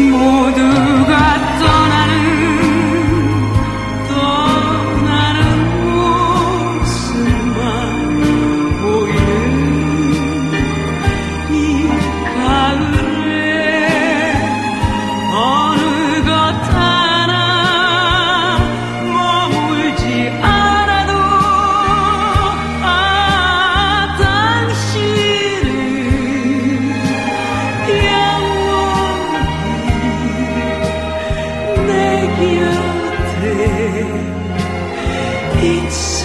모두가 떠나는 It's